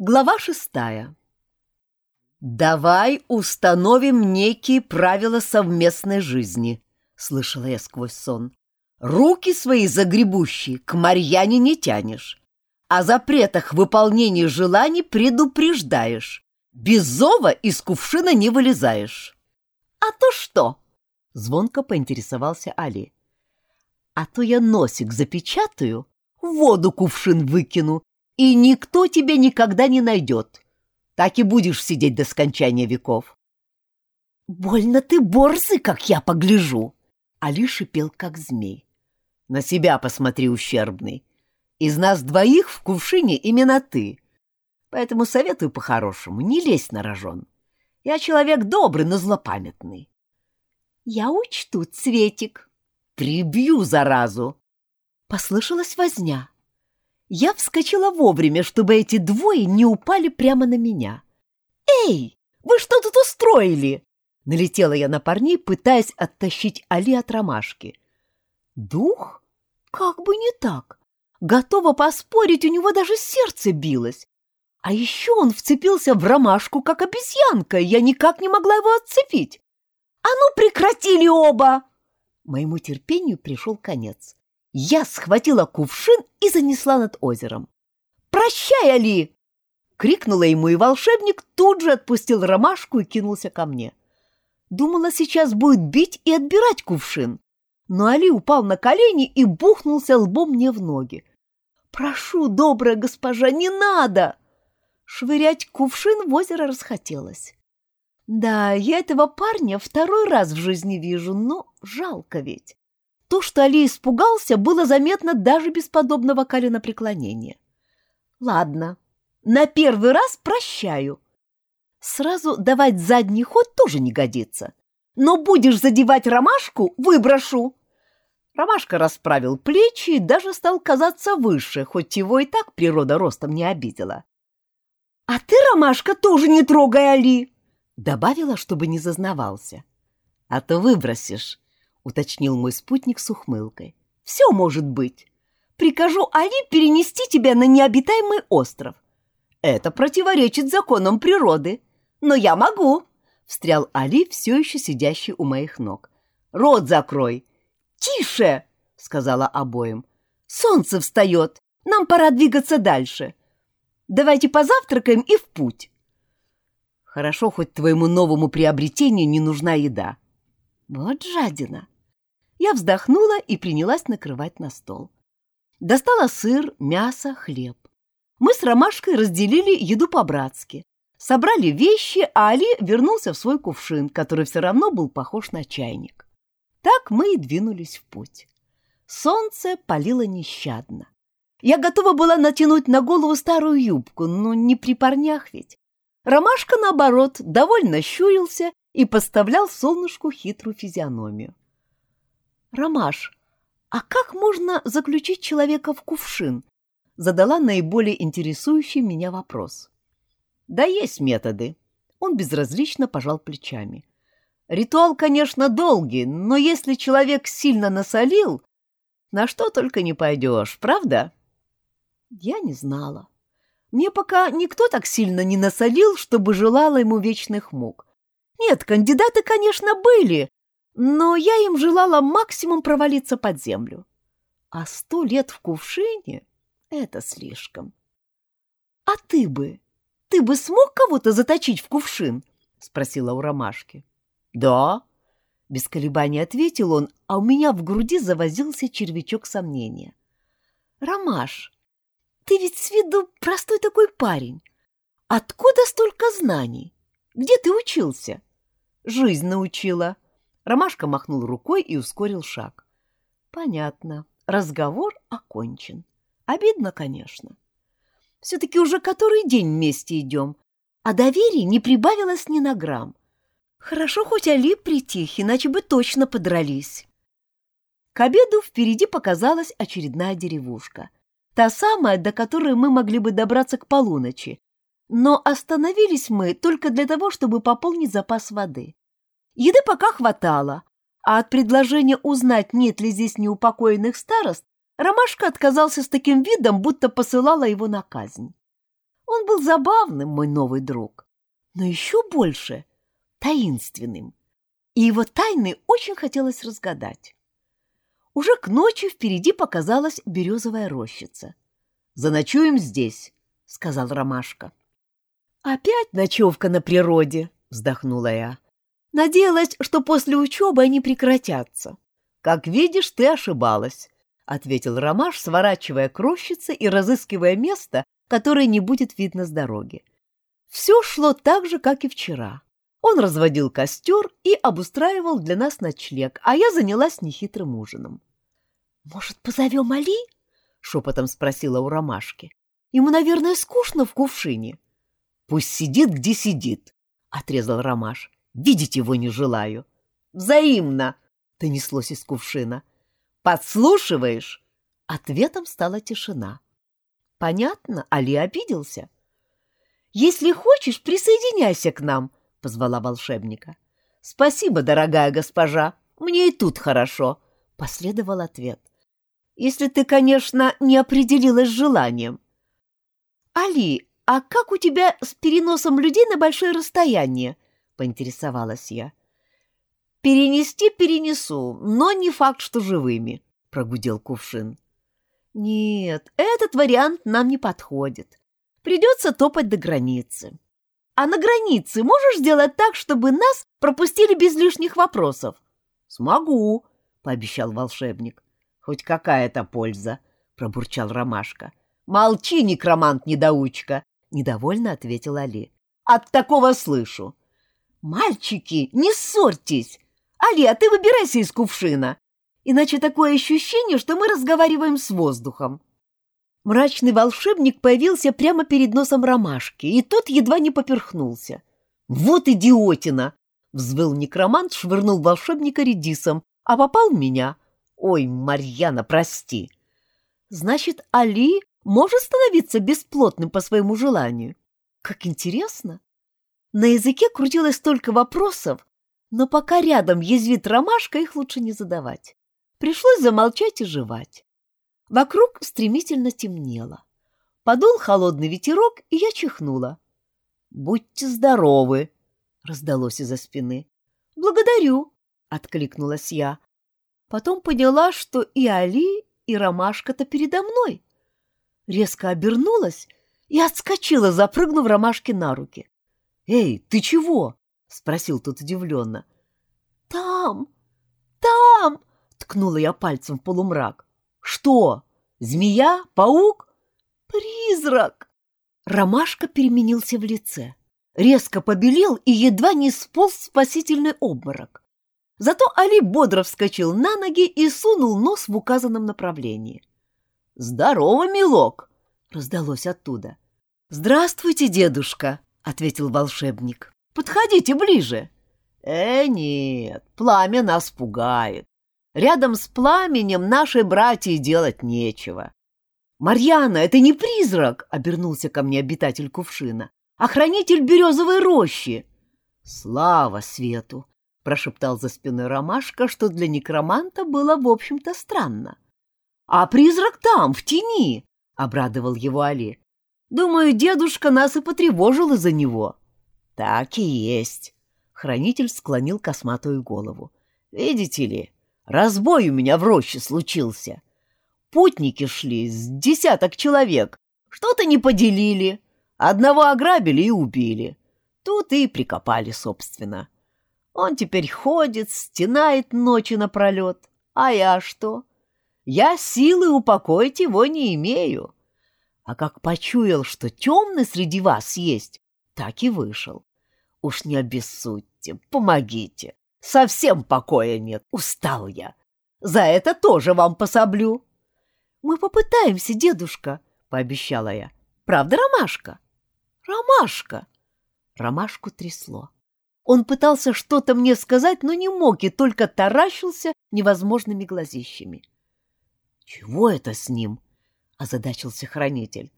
Глава шестая. «Давай установим некие правила совместной жизни», — слышала я сквозь сон. «Руки свои загребущие к Марьяне не тянешь, о запретах выполнения желаний предупреждаешь, без зова из кувшина не вылезаешь». «А то что?» — звонко поинтересовался Али. «А то я носик запечатаю, воду кувшин выкину и никто тебя никогда не найдет. Так и будешь сидеть до скончания веков. «Больно ты борзый, как я погляжу!» Али шипел, как змей. «На себя посмотри, ущербный. Из нас двоих в кувшине именно ты. Поэтому советую по-хорошему, не лезь на рожон. Я человек добрый, но злопамятный». «Я учту, Цветик». «Прибью, заразу!» Послышалась возня. Я вскочила вовремя, чтобы эти двое не упали прямо на меня. «Эй, вы что тут устроили?» Налетела я на парней, пытаясь оттащить Али от ромашки. «Дух? Как бы не так. Готова поспорить, у него даже сердце билось. А еще он вцепился в ромашку, как обезьянка, и я никак не могла его отцепить. «А ну, прекратили оба!» Моему терпению пришел конец. Я схватила кувшин и занесла над озером. «Прощай, Али!» — крикнула ему, и волшебник тут же отпустил ромашку и кинулся ко мне. Думала, сейчас будет бить и отбирать кувшин, но Али упал на колени и бухнулся лбом мне в ноги. «Прошу, добрая госпожа, не надо!» Швырять кувшин в озеро расхотелось. Да, я этого парня второй раз в жизни вижу, но жалко ведь. То, что Али испугался, было заметно даже без подобного коленопреклонения. Ладно, на первый раз прощаю. Сразу давать задний ход тоже не годится. Но будешь задевать ромашку — выброшу. Ромашка расправил плечи и даже стал казаться выше, хоть его и так природа ростом не обидела. — А ты, Ромашка, тоже не трогай Али! — добавила, чтобы не зазнавался. — А то выбросишь, уточнил мой спутник с ухмылкой. «Все может быть. Прикажу Али перенести тебя на необитаемый остров. Это противоречит законам природы. Но я могу!» — встрял Али, все еще сидящий у моих ног. «Рот закрой!» «Тише!» — сказала обоим. «Солнце встает. Нам пора двигаться дальше. Давайте позавтракаем и в путь». Хорошо, хоть твоему новому приобретению не нужна еда. Вот жадина. Я вздохнула и принялась накрывать на стол. Достала сыр, мясо, хлеб. Мы с Ромашкой разделили еду по-братски. Собрали вещи, а Али вернулся в свой кувшин, который все равно был похож на чайник. Так мы и двинулись в путь. Солнце палило нещадно. Я готова была натянуть на голову старую юбку, но не при парнях ведь. Ромашка, наоборот, довольно щурился и поставлял солнышку хитрую физиономию. «Ромаш, а как можно заключить человека в кувшин?» Задала наиболее интересующий меня вопрос. «Да есть методы». Он безразлично пожал плечами. «Ритуал, конечно, долгий, но если человек сильно насолил, на что только не пойдешь, правда?» Я не знала. Мне пока никто так сильно не насолил, чтобы желала ему вечных мук. Нет, кандидаты, конечно, были, но я им желала максимум провалиться под землю. А сто лет в кувшине — это слишком. — А ты бы, ты бы смог кого-то заточить в кувшин? — спросила у Ромашки. — Да, — без колебаний ответил он, а у меня в груди завозился червячок сомнения. — Ромаш, ты ведь с виду простой такой парень. Откуда столько знаний? Где ты учился? — Жизнь научила, — Ромашка махнул рукой и ускорил шаг. Понятно. Разговор окончен. Обидно, конечно. Все-таки уже который день вместе идем, а доверия не прибавилось ни на грамм. Хорошо, хоть Али притих, иначе бы точно подрались. К обеду впереди показалась очередная деревушка. Та самая, до которой мы могли бы добраться к полуночи. Но остановились мы только для того, чтобы пополнить запас воды. Еды пока хватало, а от предложения узнать, нет ли здесь неупокоенных старост, Ромашка отказался с таким видом, будто посылала его на казнь. Он был забавным, мой новый друг, но еще больше таинственным, и его тайны очень хотелось разгадать. Уже к ночи впереди показалась березовая рощица. «Заночуем здесь», — сказал Ромашка. «Опять ночевка на природе», — вздохнула я. «Надеялась, что после учебы они прекратятся». «Как видишь, ты ошибалась», — ответил Ромаш, сворачивая к рощице и разыскивая место, которое не будет видно с дороги. Все шло так же, как и вчера. Он разводил костер и обустраивал для нас ночлег, а я занялась нехитрым ужином. «Может, позовем Али?» — шепотом спросила у Ромашки. «Ему, наверное, скучно в кувшине». «Пусть сидит, где сидит», — отрезал Ромаш. «Видеть его не желаю». «Взаимно!» — донеслось из кувшина. «Подслушиваешь?» Ответом стала тишина. Понятно, Али обиделся. «Если хочешь, присоединяйся к нам», — позвала волшебника. «Спасибо, дорогая госпожа, мне и тут хорошо», — последовал ответ. «Если ты, конечно, не определилась желанием». «Али, а как у тебя с переносом людей на большое расстояние?» — поинтересовалась я. «Перенести перенесу, но не факт, что живыми», — прогудел кувшин. «Нет, этот вариант нам не подходит. Придется топать до границы. А на границе можешь сделать так, чтобы нас пропустили без лишних вопросов? Смогу, пообещал волшебник. Хоть какая-то польза, пробурчал Ромашка. Молчи, некромант-недоучка, недовольно ответил Али. От такого слышу. Мальчики, не ссорьтесь. Али, а ты выбирайся из кувшина. Иначе такое ощущение, что мы разговариваем с воздухом. Мрачный волшебник появился прямо перед носом ромашки, и тот едва не поперхнулся. «Вот идиотина!» — взвыл некромант, швырнул волшебника редисом, а попал в меня. «Ой, Марьяна, прости!» «Значит, Али может становиться бесплотным по своему желанию? Как интересно!» На языке крутилось столько вопросов, но пока рядом язвит ромашка, их лучше не задавать. Пришлось замолчать и жевать. Вокруг стремительно темнело. Подул холодный ветерок, и я чихнула. «Будьте здоровы!» — раздалось из-за спины. «Благодарю!» — откликнулась я. Потом поняла, что и Али, и Ромашка-то передо мной. Резко обернулась и отскочила, запрыгнув Ромашке на руки. «Эй, ты чего?» — спросил тот удивленно. «Там! Там!» — ткнула я пальцем в полумрак. Что? Змея? Паук? Призрак! Ромашка переменился в лице. Резко побелел и едва не сполз в спасительный обморок. Зато Али бодро вскочил на ноги и сунул нос в указанном направлении. «Здорово, милок!» — раздалось оттуда. «Здравствуйте, дедушка!» — ответил волшебник. «Подходите ближе!» «Э, нет, пламя нас пугает. Рядом с пламенем нашей братья делать нечего. «Марьяна, это не призрак!» — обернулся ко мне обитатель кувшина. «Охранитель березовой рощи!» «Слава свету!» — прошептал за спиной ромашка, что для некроманта было, в общем-то, странно. «А призрак там, в тени!» — обрадовал его Али. «Думаю, дедушка нас и потревожил из-за него». «Так и есть!» — хранитель склонил косматую голову. «Видите ли, Разбой у меня в роще случился. Путники шли с десяток человек, что-то не поделили. Одного ограбили и убили. Тут и прикопали, собственно. Он теперь ходит, стенает ночи напролет. А я что? Я силы упокоить его не имею. А как почуял, что темный среди вас есть, так и вышел. Уж не обессудьте, помогите. Совсем покоя нет, устал я. За это тоже вам пособлю. Мы попытаемся, дедушка, пообещала я. Правда, Ромашка? Ромашка. Ромашку трясло. Он пытался что-то мне сказать, но не мог и только таращился невозможными глазищами. «Чего это с ним?» — озадачился хранитель.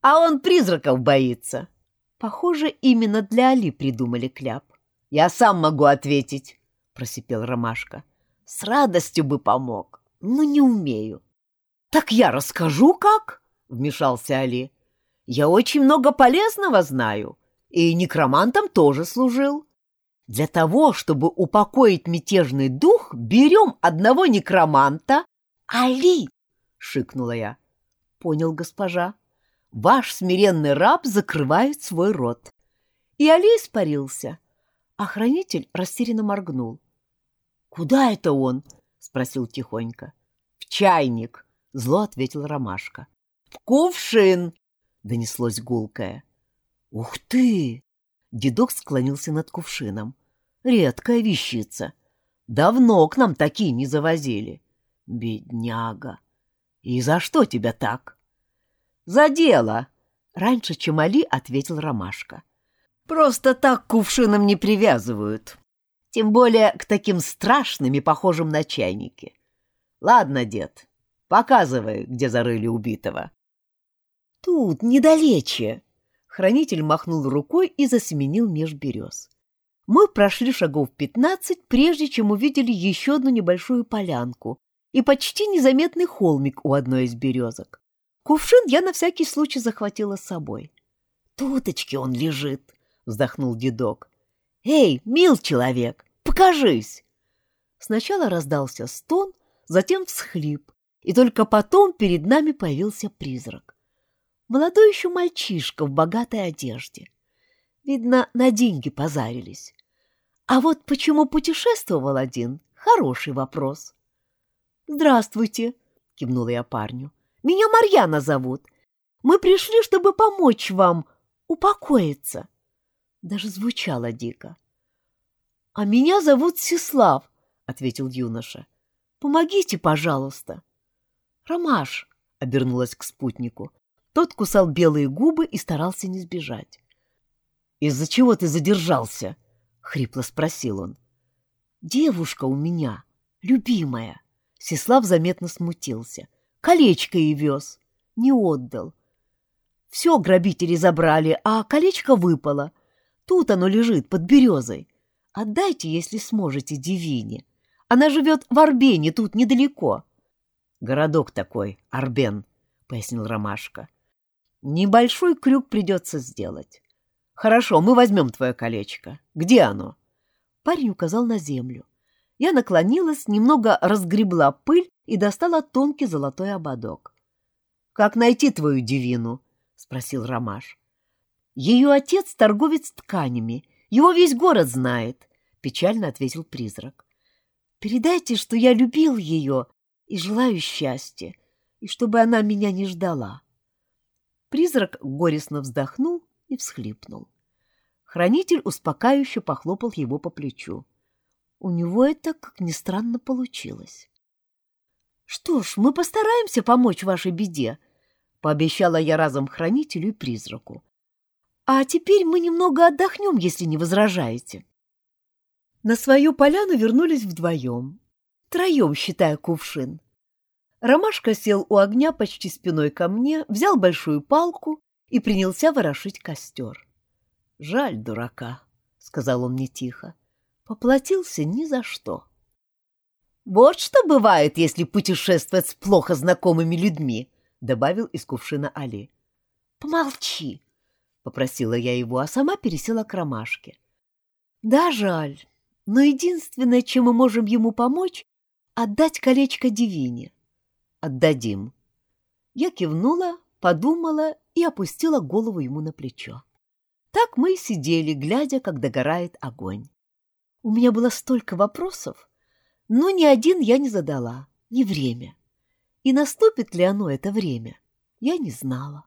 «А он призраков боится». Похоже, именно для Али придумали кляп. «Я сам могу ответить», — просипел Ромашка. «С радостью бы помог, но не умею». «Так я расскажу, как?» — вмешался Али. Я очень много полезного знаю, и некромантом тоже служил. Для того, чтобы упокоить мятежный дух, берем одного некроманта. Али! — шикнула я. Понял, госпожа. Ваш смиренный раб закрывает свой рот. И Али испарился. А хранитель растерянно моргнул. «Куда это он?» — спросил тихонько. «В чайник», — зло ответил Ромашка. «В кувшин!» — донеслось гулкое. «Ух ты!» — дедок склонился над кувшином. «Редкая вещица. Давно к нам такие не завозили. Бедняга! И за что тебя так?» «За дело!» — раньше, чем Али, ответил Ромашка. «Просто так кувшином не привязывают. Тем более к таким страшным и похожим на чайники. Ладно, дед, показывай, где зарыли убитого». «Тут, недалече!» Хранитель махнул рукой и засеменил меж берез. Мы прошли шагов пятнадцать, прежде чем увидели еще одну небольшую полянку и почти незаметный холмик у одной из березок. Кувшин я на всякий случай захватила с собой. «Туточки он лежит», — вздохнул дедок. «Эй, мил человек, покажись!» Сначала раздался стон, затем всхлип, и только потом перед нами появился призрак. Молодой еще мальчишка в богатой одежде. Видно, на деньги позарились. А вот почему путешествовал один — хороший вопрос. «Здравствуйте», — кивнула я парню. «Меня Марьяна зовут. Мы пришли, чтобы помочь вам упокоиться». Даже звучало дико. «А меня зовут Сеслав», — ответил юноша. «Помогите, пожалуйста». «Ромаш», — обернулась к спутнику, тот кусал белые губы и старался не сбежать. «Из-за чего ты задержался?» — хрипло спросил он. «Девушка у меня, любимая». Сеслав заметно смутился. «Колечко ей вез. Не отдал. Все грабители забрали, а колечко выпало. Тут оно лежит, под березой. Отдайте, если сможете, Девине. Она живет в Арбене, тут недалеко». «Городок такой, Арбен», — пояснил Ромашка. Небольшой крюк придется сделать. Хорошо, мы возьмем твое колечко. Где оно? Парень указал на землю. Я наклонилась, немного разгребла пыль и достала тонкий золотой ободок. — Как найти твою девину? — спросил Ромаш. — Ее отец — торговец тканями. Его весь город знает, — печально ответил призрак. — Передайте, что я любил ее и желаю счастья, и чтобы она меня не ждала. Призрак горестно вздохнул и всхлипнул. Хранитель успокаивающе похлопал его по плечу. У него это, как ни странно, получилось. — Что ж, мы постараемся помочь вашей беде, — пообещала я разом хранителю и призраку. — А теперь мы немного отдохнем, если не возражаете. На свою поляну вернулись вдвоем, троем, считая кувшин. Ромашка сел у огня почти спиной ко мне, взял большую палку и принялся ворошить костер. — Жаль дурака, — сказал он мне тихо. Поплатился ни за что. — Вот что бывает, если путешествовать с плохо знакомыми людьми, — добавил из кувшина Али. — Помолчи, — попросила я его, а сама пересела к ромашке. — Да, жаль, но единственное, чем мы можем ему помочь, — отдать колечко Девине отдадим. Я кивнула, подумала и опустила голову ему на плечо. Так мы и сидели, глядя, как догорает огонь. У меня было столько вопросов, но ни один я не задала, ни время. И наступит ли оно это время, я не знала.